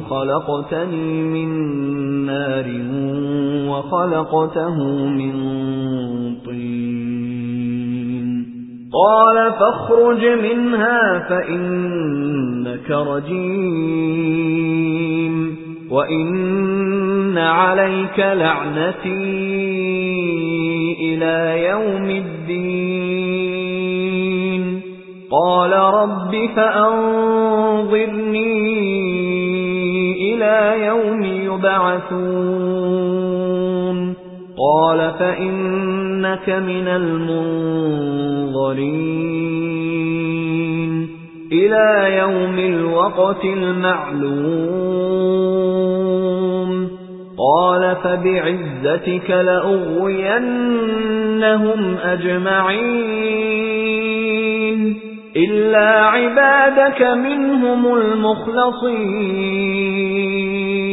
خَلَقْتَنِي مِنْ نَارٍ وَخَلَقْتَهُ مِنْ طِينٍ. قَالَ فَاخْرُجْ مِنْهَا فَإِنَّكَ رَجِيمٌ. وَإِنَّ عَلَيْكَ لَعْنَتِي إِلَى يَوْمِ الدِّينِ. قَالَ رَبِّ فَأَنظِرْنِي إِلَى يَوْمِ يُبْعَثُونَ. قَالَ فَإِنَّكَ مِنَ الْمُنظَرِينَ. إِلَى يَوْمِ الْوَقْتِ الْمَعْلُومِ. قَالَ فَبِعِزَّتِكَ لَأُغْوِيَنَّهُمْ أَجْمَعِينَ. إِلَّا عِبَادَكَ مِنْهُمُ الْمُخْلَصِينَ